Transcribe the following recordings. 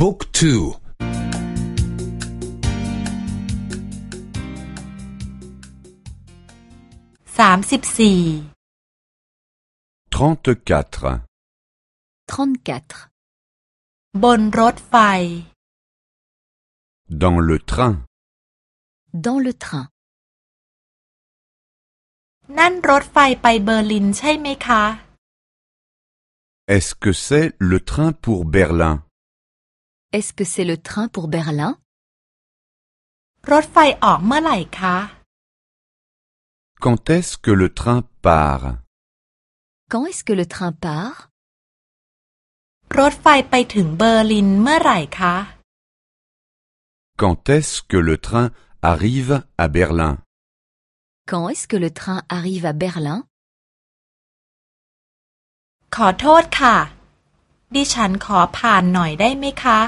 บุ๊กทูสามสิบสี่ 34. 34. บนรถไฟ Dans le train. Dans le train. นั่นรถไฟไปเบอร์ลินใช่ไหมคะ Est-ce que c'est le train pour Berlin Est-ce que c'est le train pour Berlin รถไฟออกเมื่อไหร่คะ Quand est-ce que le train part Quand est-ce que le train part รถไฟไปถึงเบอร์ลินเมื่อไหร่คะ Quand est-ce que le train arrive à Berlin Quand est-ce que le train arrive à Berlin ขอโทษค่ะ ดิฉันขอผ่านหน่อยได้ไหมคะ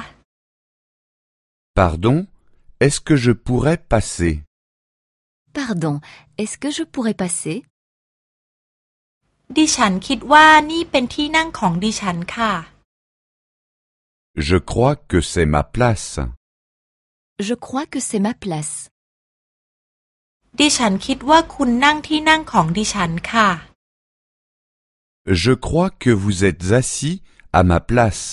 Pardon Est-ce que je pourrais passer Pardon, est-ce que je pourrais passer ดิฉันคิดว่านี่เป็นที่นั่งของดิฉันค่ะ Je crois que c'est ma place. Je crois que c'est ma place. ดิฉันคิดว่าคุณนั่งที่นั่งของดิฉันค่ะ Je crois que vous êtes assis à ma place.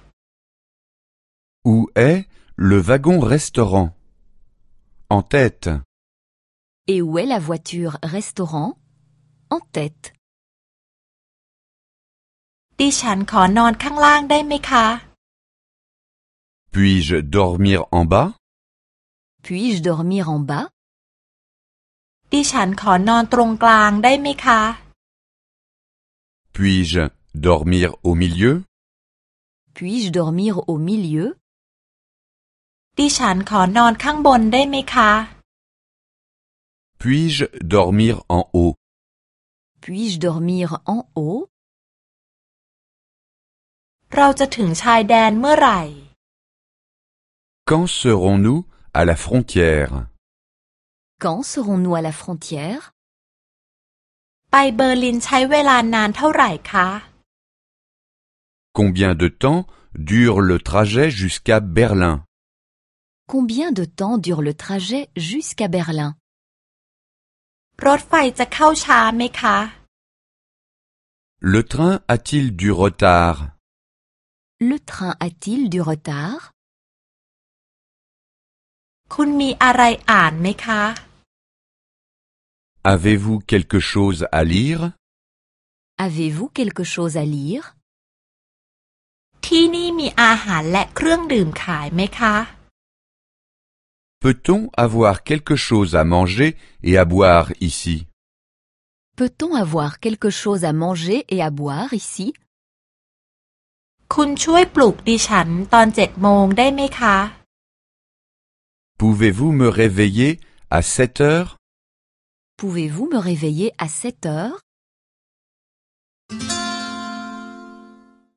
Où est le wagon-restaurant En tête. Et où est la voiture-restaurant En tête. Puis-je dormir en bas? Puis-je dormir en bas? Puis-je dormir au milieu? Puis-je dormir au milieu? ดิฉันขอนอนข้างบนได้ไหมคะ Puis-je dormir en haut Puis-je dormir en haut เราจะถึงชายแดนเมื่อไหร่ Quand serons-nous à la frontière Quand serons-nous à la frontière ไปเบอร์ลินใช้เวลานานเท่าไหร่คะ Combien de temps dure le trajet jusqu'à Berlin Combien de temps dure le trajet jusqu'à Berlin รถไฟจะเข้าช้าไหมคะ Le train a-t-il du retard Le train a-t-il du retard คุณมีอะไรอ่านไหมคะ Avez-vous quelque chose à lire Avez-vous quelque chose à lire ที่นี่มีอาหารและเครื่องดื่มขายไหมคะ Peut-on avoir quelque chose à manger et à boire ici Peut-on avoir quelque chose à manger et à boire ici คุณช่วยปลุกดิฉันตอนเจ็ดโมงได้ไหมคะ Pouvez-vous me réveiller à 7 heures Pouvez-vous me réveiller à 7 heures